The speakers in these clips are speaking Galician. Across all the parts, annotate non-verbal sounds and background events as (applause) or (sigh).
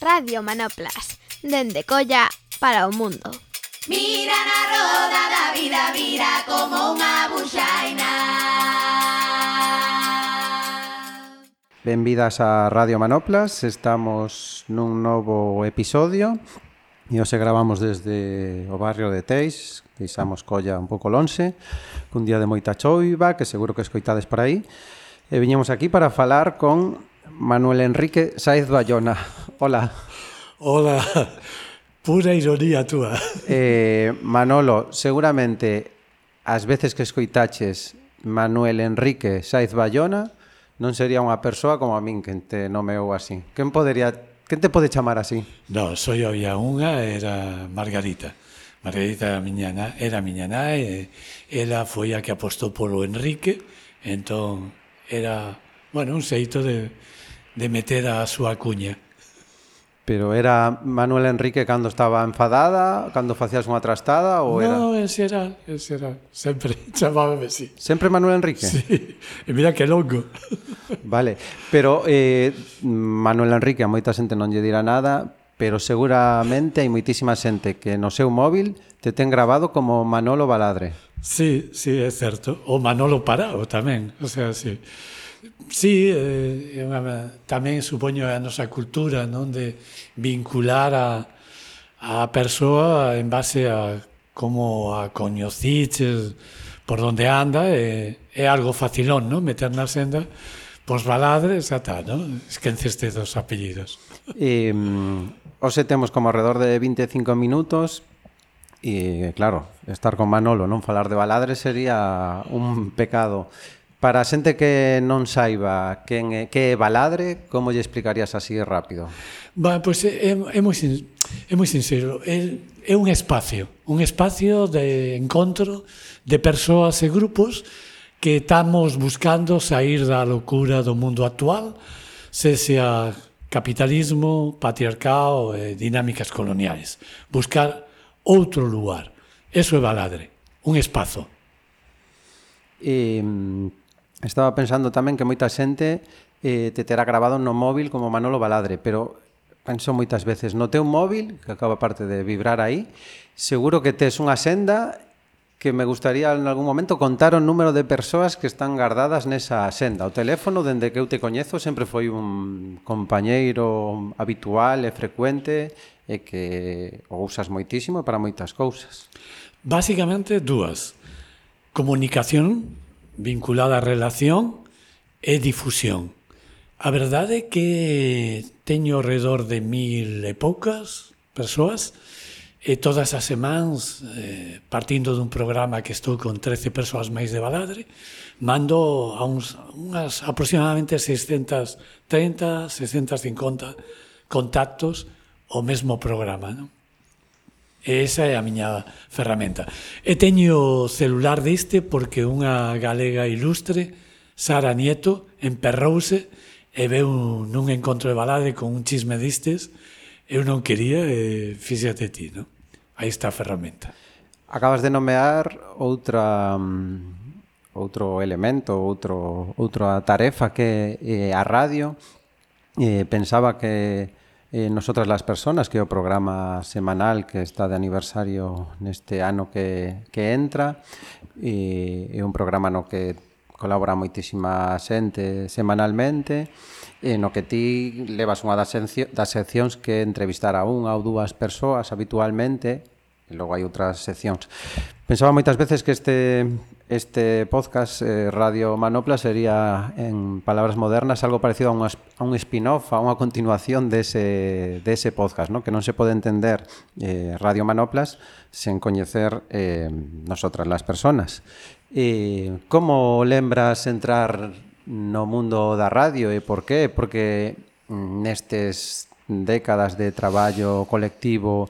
Radio Manoplas, dende Colla para o mundo. Mira na roda da vida, vira como unha buxaina. Benvidas a Radio Manoplas, estamos nun novo episodio e hoxe gravamos desde o barrio de Teix, deixamos colla un pouco lonxe, cun día de moita choiva, que seguro que escoitades por aí, e viñemos aquí para falar con Manuel Enrique Saez Bayona. Hola. Hola. Pura ironía túa. Eh, Manolo, seguramente as veces que escoitaches Manuel Enrique Saez Bayona non sería unha persoa como a min que te nomeou así. Quen podería Quen te pode chamar así? No, só había unha, era Margarita. Margarita era miña ná, era miña nai, e ela foi a que apostou polo Enrique, entón era, bueno, un xeito de, de meter a súa cuña. Pero era Manuel Enrique cando estaba enfadada, cando facías unha trastada ou era? No, ese era, ese era, sempre (laughs) chamábame así. Sempre Manuel Enrique? Sí, e mira que longo. (laughs) Vale, pero eh, Manuel Enrique a moita xente non lle dirá nada, pero seguramente hai moitísima xente que no seu móvil te ten grabado como Manolo Baladre. Sí, sí, é certo. O Manolo Parado tamén, o sea, sí. Sí, eh, eh unha, tamén supoño a nosa cultura non de vincular a, a persoa en base a como a coñeciches por donde anda eh, e, é algo facilón, non? Meter na senda pos baladres ata, non? Esquenceste dos apellidos. E, hoxe temos como alrededor de 25 minutos e, claro, estar con Manolo non falar de baladres sería un pecado. Para a xente que non saiba quen é, que é Baladre, como lle explicarías así rápido? Ba, pois eh, é, é, moi, sin, é moi sincero. É, é un espacio, un espacio de encontro de persoas e grupos que estamos buscando sair da locura do mundo actual, se sea capitalismo, patriarcado e dinámicas coloniais. Buscar outro lugar. Eso é Baladre, un espazo. E Estaba pensando tamén que moita xente eh, te terá grabado no móvil como Manolo Baladre, pero penso moitas veces no teu móvil, que acaba parte de vibrar aí, seguro que tes unha senda que me gustaría en algún momento contar o número de persoas que están guardadas nesa senda. O teléfono, dende que eu te coñezo, sempre foi un compañeiro habitual e frecuente e que o usas moitísimo para moitas cousas. Básicamente, dúas. Comunicación vinculada a relación e difusión. A verdade é que teño redor de mil e poucas persoas e todas as semanas, eh, partindo dun programa que estou con 13 persoas máis de Baladre, mando a uns, unhas aproximadamente 630, 650 contactos o mesmo programa. Non? E esa é a miña ferramenta. E teño o celular deste porque unha galega ilustre, Sara Nieto, emperrouse e veu nun encontro de balade con un chisme distes. Eu non quería e fíxate ti, non? Aí está a ferramenta. Acabas de nomear outra outro elemento, outro outra tarefa que é eh, a radio. Eh, pensaba que eh, nosotras las personas, que é o programa semanal que está de aniversario neste ano que, que entra. E, é un programa no que colabora moitísima xente semanalmente e no que ti levas unha das, das seccións que entrevistar a unha ou dúas persoas habitualmente e logo hai outras seccións. Pensaba moitas veces que este este podcast eh, Radio Manopla sería, en palabras modernas, algo parecido a un, a un spin-off, a unha continuación dese, dese podcast, ¿no? que non se pode entender eh, Radio Manoplas sen coñecer eh, nosotras, las personas. Eh, como lembras entrar no mundo da radio e por qué? Porque nestes décadas de traballo colectivo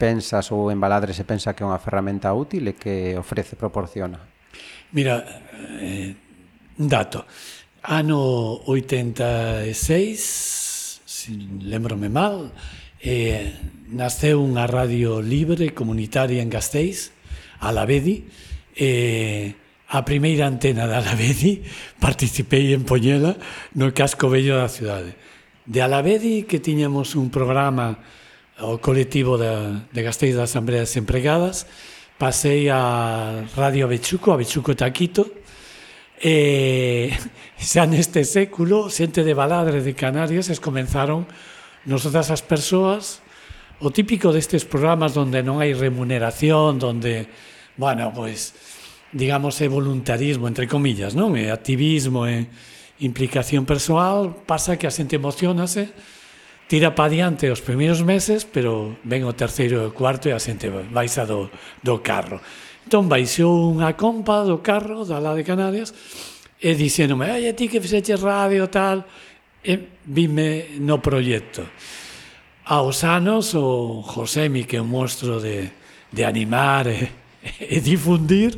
pensas ou en Baladre se pensa que é unha ferramenta útil e que ofrece, proporciona? Mira, eh, un dato. Ano 86, se lembrome mal, eh, naceu unha radio libre comunitaria en Gasteiz, Alavedi, eh, a primeira antena de Alavedi, (laughs) participei en Poñela, no casco bello da cidade. De Alavedi, que tiñamos un programa o colectivo da, de Gasteiz da Asamblea de Empregadas, pasei a Radio Bechuco, a Bechuco Taquito, e (laughs) xa neste século, xente de Baladre de Canarias es comenzaron nosotras as persoas o típico destes programas onde non hai remuneración, onde, bueno, pois, digamos, é voluntarismo, entre comillas, non? É activismo, é implicación persoal, pasa que a xente emocionase, tira pa diante os primeiros meses, pero ven o terceiro e o cuarto e a xente baixa do, do carro. Entón baixou unha compa do carro da lá de Canarias e dicéndome, oye, ti que fixeche radio tal, e vime no proxecto. Aos anos, o Josemi, que é un monstro de, de animar e, e difundir,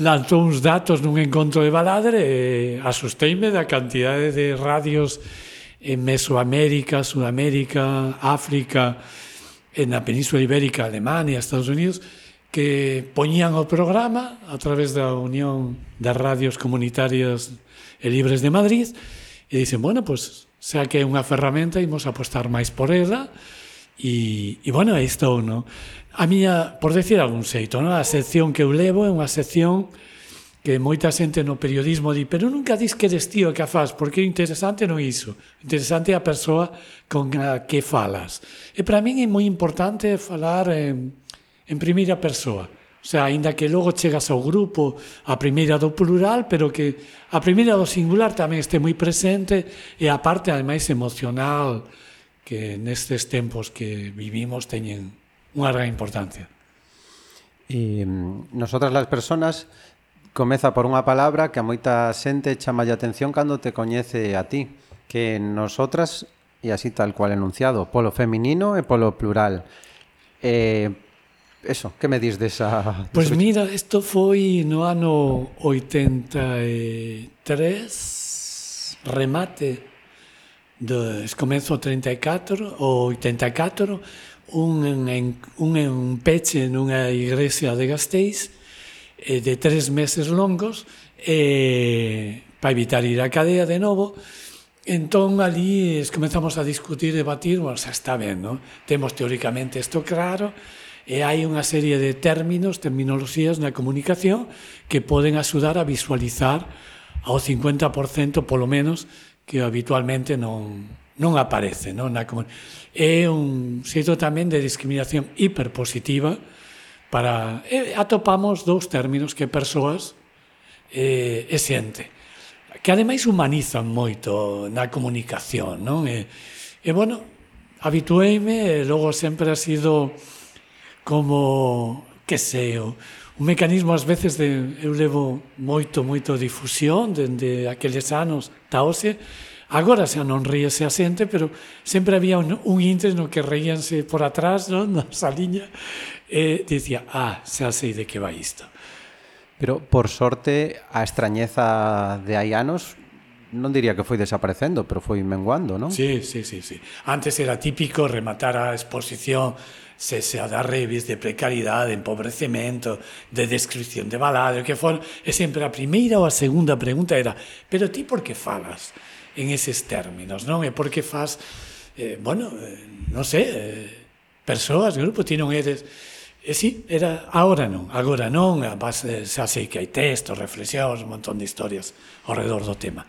lanzou uns datos nun encontro de Baladre e asusteime da cantidade de radios en Mesoamérica, Sudamérica, África, en a Península Ibérica, Alemania, Estados Unidos, que poñían o programa a través da Unión das Radios Comunitarias e Libres de Madrid e dicen, bueno, pois pues, xa que é unha ferramenta imos apostar máis por ela e, e bueno, aí estou, non? A miña, por decir algún xeito, non? a sección que eu levo é unha sección que moita xente no periodismo di, pero nunca dis que eres tío que a faz, porque o interesante non é iso. O interesante é a persoa con a que falas. E para min é moi importante falar en, en primeira persoa. O sea, aínda que logo chegas ao grupo a primeira do plural, pero que a primeira do singular tamén este moi presente e a parte, ademais, emocional que nestes tempos que vivimos teñen unha gran importancia. E mm, nosotras las personas Comeza por unha palabra que a moita xente chama a atención cando te coñece a ti, que nosotras, e así tal cual enunciado, polo feminino e polo plural. Eh, eso, que me dis desa... Pois pues mira, isto foi no ano 83, remate do comezo 34 ou 84, un, un, un, un peche nunha igrexa de Gasteiz, eh, de tres meses longos eh, para evitar ir á cadea de novo Entón, ali es, eh, comenzamos a discutir, debatir, bueno, xa está ben, non? Temos teóricamente isto claro, e hai unha serie de términos, terminoloxías na comunicación que poden axudar a visualizar ao 50% polo menos que habitualmente non, non aparece non? Na é un xeito tamén de discriminación hiperpositiva para e atopamos dous términos que persoas eh, e xente que ademais humanizan moito na comunicación, non? E, e bueno, habitueime e logo sempre ha sido como que sei un mecanismo ás veces de eu levo moito moito difusión dende aqueles anos ta hoxe, Agora xa non ríese a xente, pero sempre había un, un intres no que reíanse por atrás, non? na saliña, e dicía, ah, xa sei de que vai isto. Pero, por sorte, a extrañeza de hai anos non diría que foi desaparecendo, pero foi menguando, non? Sí, sí, sí, sí. Antes era típico rematar a exposición se se a dar revis de precariedade, de empobrecemento, de descripción de balada, que for, e sempre a primeira ou a segunda pregunta era pero ti por que falas en eses términos, non? E por que fas, eh, bueno, eh, non sei, eh, persoas, grupo, ti non eres Eh, e si, era, agora non, agora non, a base xa sei que hai textos, reflexións, un montón de historias ao redor do tema.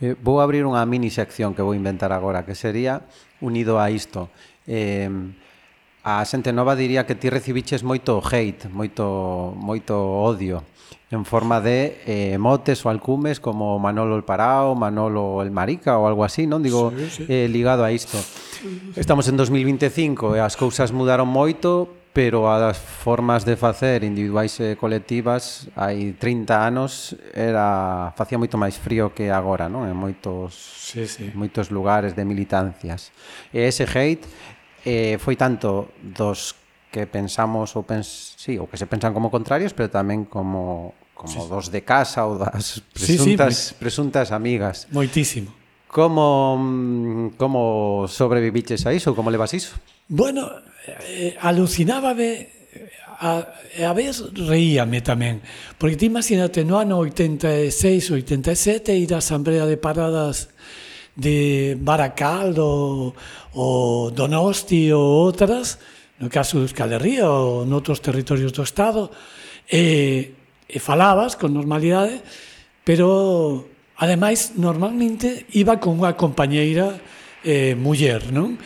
Eh, vou abrir unha mini sección que vou inventar agora, que sería unido a isto. Eh, a xente nova diría que ti recibiches moito hate, moito, moito odio, en forma de eh, motes ou alcumes como Manolo el Parao, Manolo el Marica ou algo así, non? Digo, sí, sí. Eh, ligado a isto. Estamos en 2025 e as cousas mudaron moito, pero as formas de facer individuais e colectivas hai 30 anos era facía moito máis frío que agora, non? En moitos sí, sí. moitos lugares de militancias. E ese hate eh, foi tanto dos que pensamos ou pens sí, ou que se pensan como contrarios, pero tamén como como sí, dos de casa ou das presuntas sí, sí. presuntas amigas. Moitísimo. Como como sobreviviches a iso? Como levas iso? Bueno, eh, alucinábame a, a vez reíame tamén porque te imagínate no ano 86 87 ir á Asamblea de Paradas de Baracaldo ou Donosti ou outras, no caso de Euskal Herria ou noutros territorios do Estado, e, e falabas con normalidade, pero Ademais, normalmente iba con unha compañeira eh, muller, non?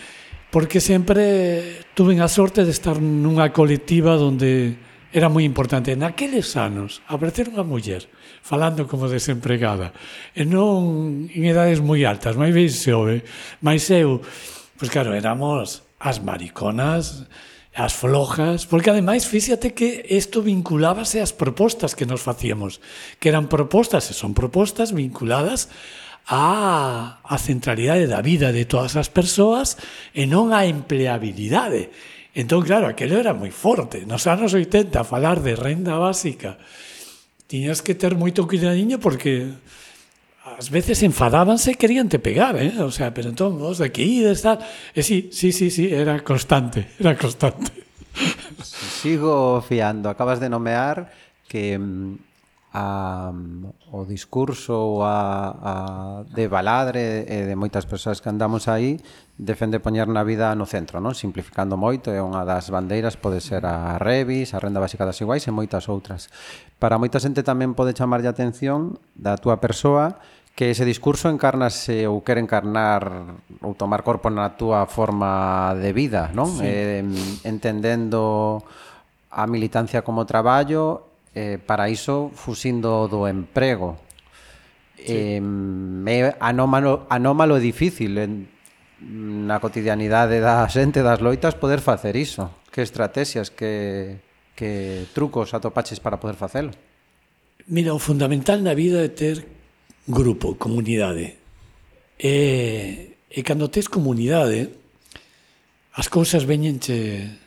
Porque sempre tuve a sorte de estar nunha colectiva onde era moi importante. Naqueles anos, aparecer unha muller falando como desempregada, e non en edades moi altas, máis ben ove, máis eu, pois claro, éramos as mariconas, as flojas, porque ademais fíxate que isto vinculábase ás propostas que nos facíamos, que eran propostas, e son propostas vinculadas á, á centralidade da vida de todas as persoas e non á empleabilidade. Entón, claro, aquelo era moi forte. Nos anos 80, falar de renda básica, tiñas que ter moito cuidadiño porque ás veces enfadábanse e querían te pegar, eh? O sea, pero entón vos de aquí, de estar... E sí, sí, sí, sí, era constante, era constante. Sigo fiando. Acabas de nomear que mm, a, o discurso a, a, de Baladre e de moitas persoas que andamos aí defende poñer na vida no centro, non? simplificando moito, é unha das bandeiras pode ser a Revis, a Renda Básica das Iguais e moitas outras. Para moita xente tamén pode chamar a atención da túa persoa que ese discurso encarnase ou quer encarnar ou tomar corpo na túa forma de vida, non? Sí. Eh, entendendo a militancia como traballo, eh, para iso fusindo do emprego. Sí. Eh, é anómalo, anómalo difícil en, na cotidianidade da xente das loitas poder facer iso. Que estrategias, que, que trucos atopaches para poder facelo? Mira, o fundamental na vida é ter grupo, comunidade. E, e cando tes comunidade, as cousas veñenche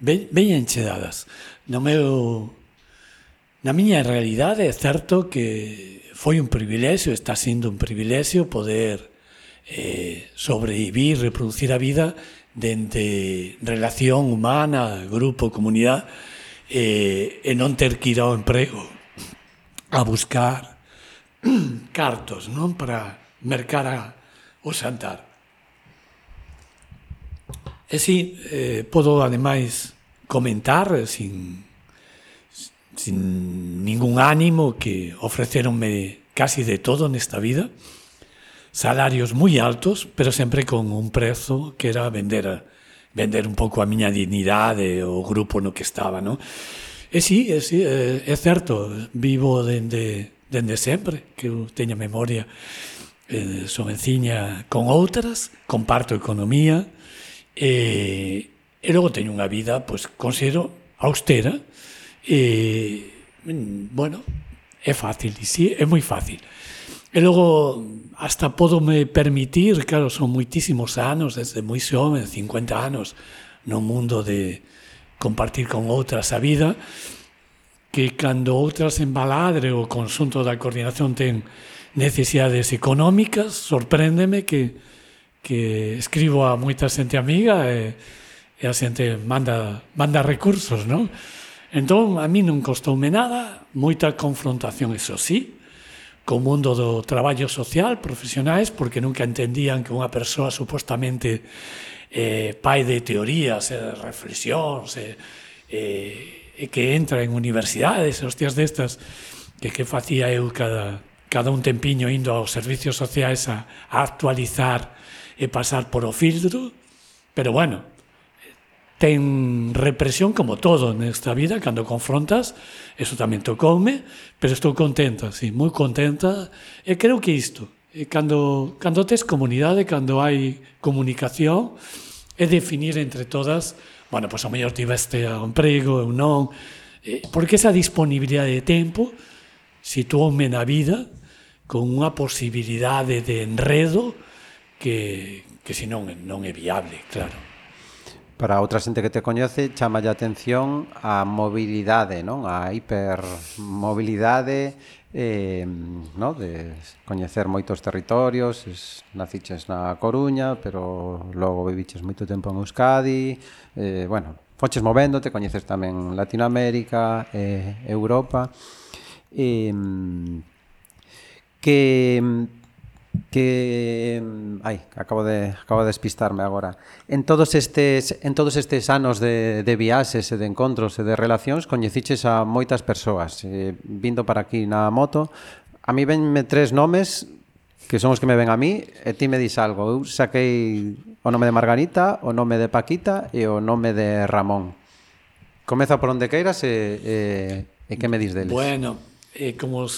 veñenche dadas. No meu na miña realidade é certo que foi un privilexio, está sendo un privilexio poder eh, sobrevivir, reproducir a vida dende relación humana, grupo, comunidade, eh, e non ter que ir ao emprego a buscar (clears throat) cartos non para mercar a, o xantar. E si, eh, podo ademais comentar eh, sin, sin ningún ánimo que ofreceronme casi de todo nesta vida, salarios moi altos, pero sempre con un prezo que era vender vender un pouco a miña dignidade, o grupo no que estaba, non? E si, sí, é, sí, é certo, vivo dende de, dende sempre, que eu teña memoria eh, sovenciña con outras, comparto economía, e, e logo teño unha vida, pois, considero austera, e, mm, bueno, é fácil, e sí, é moi fácil. E logo, hasta podo me permitir, claro, son moitísimos anos, desde moi xoven, 50 anos, no mundo de compartir con outras a vida, que cando outras en Baladre o consunto da coordinación ten necesidades económicas, sorpréndeme que, que escribo a moita xente amiga e, e a xente manda, manda recursos, non? Entón, a mí non costoume nada, moita confrontación, eso sí, co mundo do traballo social, profesionais, porque nunca entendían que unha persoa supostamente eh, pai de teorías, eh, reflexións, eh, eh, e que entra en universidades, hostias destas, que que facía eu cada, cada un tempiño indo aos servicios sociais a, a actualizar e pasar por o filtro, pero bueno, ten represión como todo nesta vida, cando confrontas, eso tamén tocoume, pero estou contenta, sí, moi contenta, e creo que isto, e cando, cando tes comunidade, cando hai comunicación, é definir entre todas as bueno, pois ao mellor tiveste un emprego, eu non, eh, porque esa disponibilidade de tempo situoume na vida con unha posibilidade de enredo que, que se non, non é viable, claro. Para outra xente que te coñece, chama a atención a mobilidade, non? A hipermobilidade eh, no, de coñecer moitos territorios, es, naciches na Coruña, pero logo viviches moito tempo en Euskadi, eh, bueno, foches movéndote, coñeces tamén Latinoamérica, eh, Europa, eh, que que ai, acabo de acabo de despistarme agora. En todos estes en todos estes anos de de viaxes e de encontros e de relacións coñeciches a moitas persoas. Eh, vindo para aquí na moto, a mí venme tres nomes que son os que me ven a mí, e ti me dis algo. Eu saquei o nome de Margarita, o nome de Paquita e o nome de Ramón. Comeza por onde queiras e, e, e que me dis deles. Bueno, eh, como eh,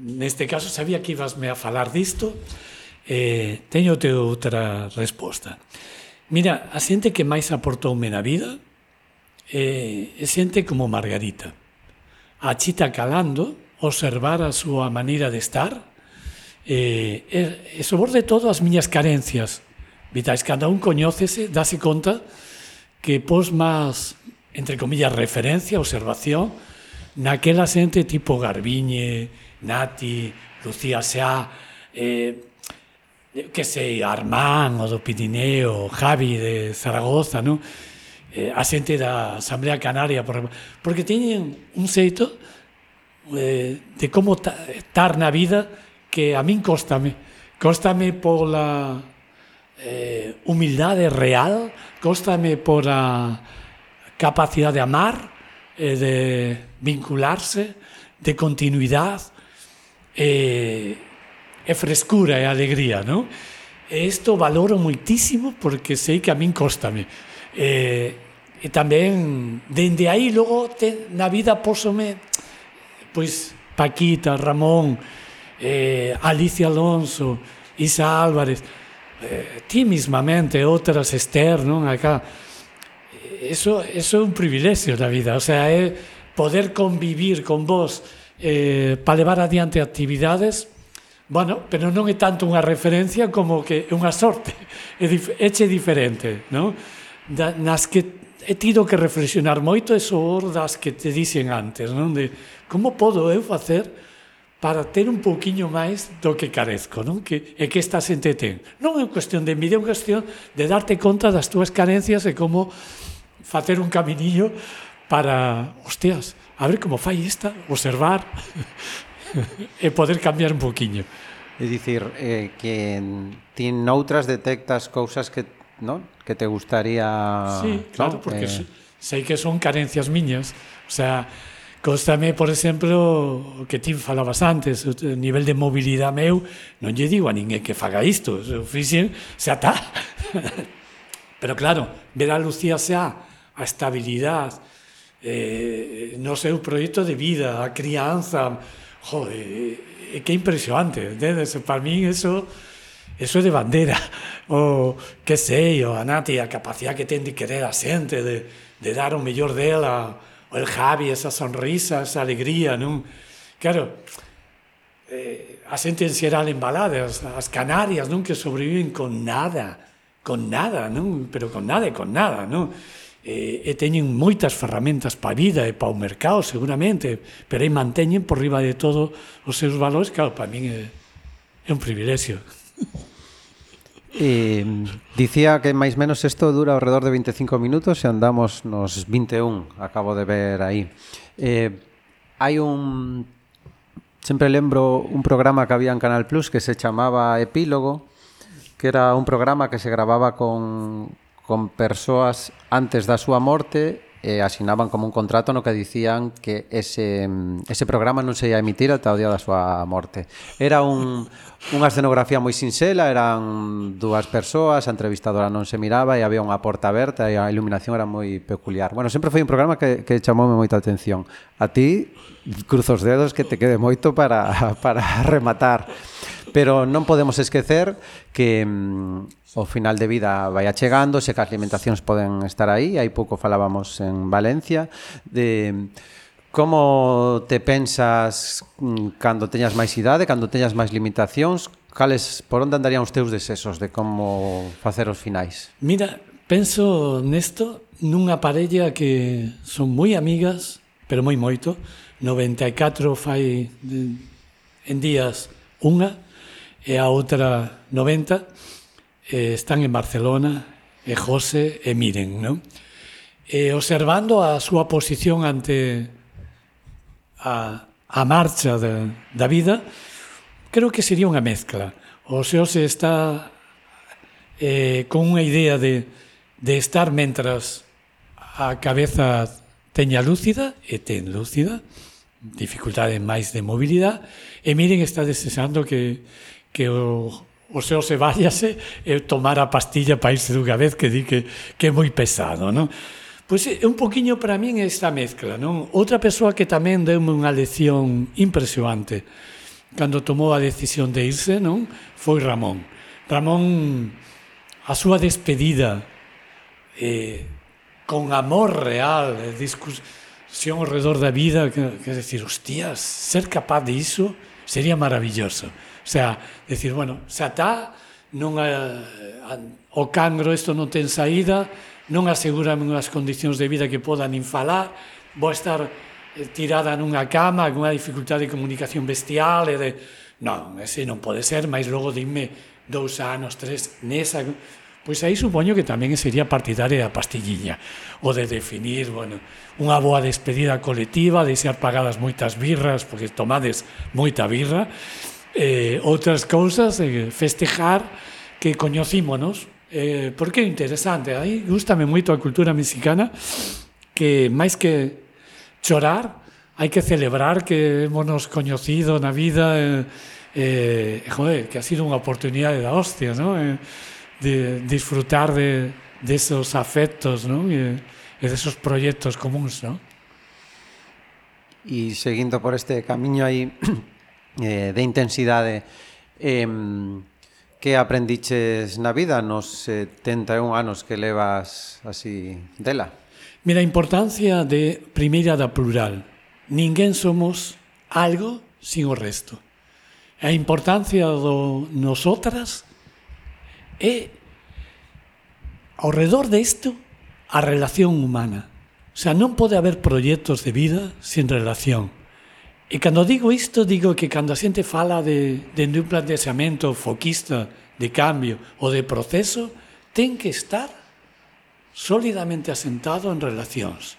neste caso sabía que ibasme a falar disto, eh, teño te outra resposta. Mira, a xente que máis aportoume na vida eh, é xente como Margarita. A chita calando, observar a súa maneira de estar, eh, e, e sobre de todo as miñas carencias vitais. Cada un coñócese, dáse conta que pos máis, entre comillas, referencia, observación, naquela xente tipo Garbiñe, Nati, Lucía Seá, eh, que sei, Armán, o do Pirineo, Javi de Zaragoza, non? Eh, a xente da Asamblea Canaria, por, porque teñen un xeito eh, de como estar na vida que a min costame. Costame pola eh, humildade real, costame pola capacidade de amar, eh, de vincularse, de continuidad, eh, e frescura e alegría, non? E isto valoro moitísimo porque sei que a min costame. Eh, e tamén dende aí logo te, na vida posome pois Paquita, Ramón, eh, Alicia Alonso, Isa Álvarez, eh, ti mismamente, outras Esther, non? Acá, eso, eso é un privilegio da vida, o sea, é poder convivir con vos eh, para levar adiante actividades, bueno, pero non é tanto unha referencia como que é unha sorte, (laughs) é dif eche diferente, non? Da, nas que he tido que reflexionar moito e soor das que te dicen antes, non? De como podo eu facer para ter un pouquiño máis do que carezco, non? Que, e que esta xente ten. Non é cuestión de envidia, é unha cuestión de darte conta das túas carencias e como facer un camiño para, hostias, a ver como fai esta, observar (laughs) e poder cambiar un poquinho. É dicir, eh, que ti noutras detectas cousas que, no? que te gustaría... Sí, claro, no? porque eh... sei que son carencias miñas. O sea, Cóstame, por exemplo, o que ti falabas antes, o nivel de mobilidade meu, non lle digo a ninguén que faga isto, o fixen, se ata. Pero claro, ver a Lucía xa, a estabilidade, eh, no seu proxecto de vida, a crianza, joder, é que impresionante, entendes? Para mí eso eso é de bandera, (laughs) o que sei, o a Nati, a capacidade que ten de querer a xente, de, de dar o mellor dela, o el Javi, esa sonrisa, esa alegría, non? Claro, eh, a xente en xeral embalada, as, as Canarias, non? Que sobreviven con nada, con nada, non? Pero con nada e con nada, non? e, e teñen moitas ferramentas pa vida e pa o mercado, seguramente, pero aí manteñen por riba de todo os seus valores, claro, para min é, é un privilexio. (laughs) E, dicía que máis menos isto dura ao redor de 25 minutos e andamos nos 21, acabo de ver aí. Eh, hai un... Sempre lembro un programa que había en Canal Plus que se chamaba Epílogo, que era un programa que se grababa con, con persoas antes da súa morte e asinaban como un contrato no que dicían que ese, ese programa non se ia emitir ata o día da súa morte. Era un, unha escenografía moi sinxela, eran dúas persoas, a entrevistadora non se miraba e había unha porta aberta e a iluminación era moi peculiar. Bueno, sempre foi un programa que, que chamoume moita atención. A ti, cruzo os dedos que te quede moito para, (laughs) para rematar pero non podemos esquecer que mm, o final de vida vai achegando, se que as alimentacións poden estar aí, hai pouco falábamos en Valencia, de mm, como te pensas mm, cando teñas máis idade, cando teñas máis limitacións, cales por onde andarían os teus desesos de como facer os finais? Mira, penso nesto nunha parella que son moi amigas, pero moi moito. 94 fai mm, en días unha e a outra 90 eh, están en Barcelona, e José e Miren, non? E observando a súa posición ante a, a marcha da, da vida, creo que sería unha mezcla. O Xose está eh, con unha idea de, de estar mentras a cabeza teña lúcida e ten lúcida, dificultades máis de mobilidade, e miren está desexando que que o, o seu se váyase e tomar a pastilla para irse dunha vez que di que, que é moi pesado, non? Pois é un poquinho para min esta mezcla, non? Outra persoa que tamén deu unha lección impresionante cando tomou a decisión de irse, non? Foi Ramón. Ramón, a súa despedida eh, con amor real, eh, discusión ao redor da vida, que, que decir, hostias, ser capaz de iso sería maravilloso. O sea, decir, bueno, xa está, non a, a, o cangro isto non ten saída, non aseguran unhas condicións de vida que podan nin falar, vou estar eh, tirada nunha cama con unha dificultade de comunicación bestial e de... Non, ese non pode ser, máis logo dime dous anos, tres, nesa... Pois aí supoño que tamén sería partidaria da pastilliña, o de definir, bueno, unha boa despedida colectiva, de ser pagadas moitas birras, porque tomades moita birra, eh, outras cousas, eh, festejar que coñocímonos, eh, porque é interesante, aí gustame moito a cultura mexicana, que máis que chorar, hai que celebrar que hemos coñecido na vida, eh, eh, joder, que ha sido unha oportunidade da hostia, ¿no? Eh, de disfrutar de, de esos afectos, ¿no? E, e de esos proxectos comuns, ¿no? E seguindo por este camiño aí eh, de intensidade eh, que aprendiches na vida nos 71 anos que levas así dela? Mira, a importancia de primeira da plural. Ninguén somos algo sin o resto. A importancia do nosotras é ao redor disto a relación humana. O sea, non pode haber proxectos de vida sin relación. E cando digo isto, digo que cando a xente fala de, de un planteamento foquista de cambio ou de proceso, ten que estar sólidamente asentado en relacións.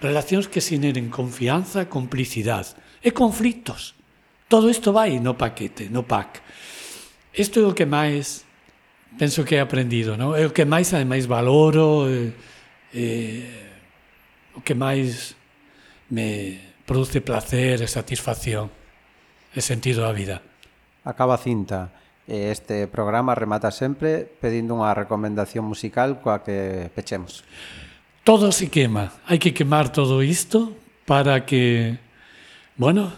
Relacións que sineren confianza, complicidade e conflitos. Todo isto vai no paquete, no pack. Isto é o que máis penso que he aprendido, non? É o que máis ademais valoro, é, é, o que máis me produce placer e satisfacción e sentido á vida. Acaba a cinta. Este programa remata sempre pedindo unha recomendación musical coa que pechemos. Todo se quema. Hai que quemar todo isto para que, bueno,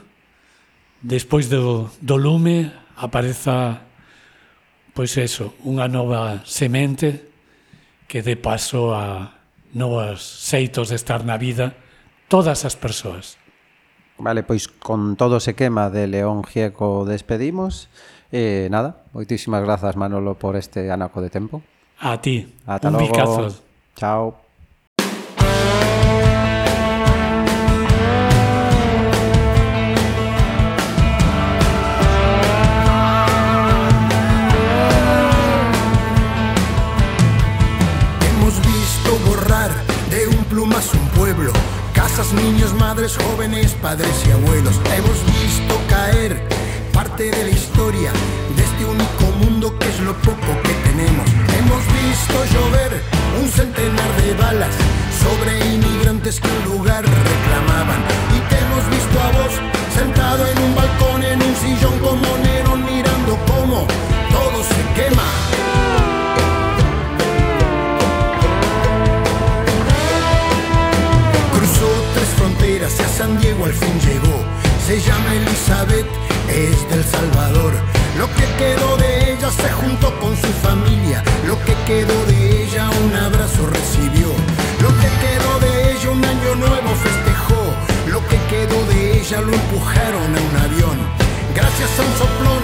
despois do, do lume apareza pois eso, unha nova semente que dé paso a novos xeitos de estar na vida todas as persoas. Vale, pois con todo se quema de León Gieco despedimos. Eh, nada, moitísimas grazas Manolo por este anaco de tempo. A ti. Ata un logo. bicazo. Chao. Niños, madres, jóvenes, padres y abuelos. Hemos visto caer parte de la historia de este único mundo que es lo poco que tenemos. Hemos visto llover un centenar de balas sobre inmigrantes que un lugar reclamaban. Es del Salvador. Lo que quedó de ella se juntó con su familia. Lo que quedó de ella un abrazo recibió. Lo que quedó de ella un año nuevo festejó. Lo que quedó de ella lo empujaron a un avión. Gracias a un soplón,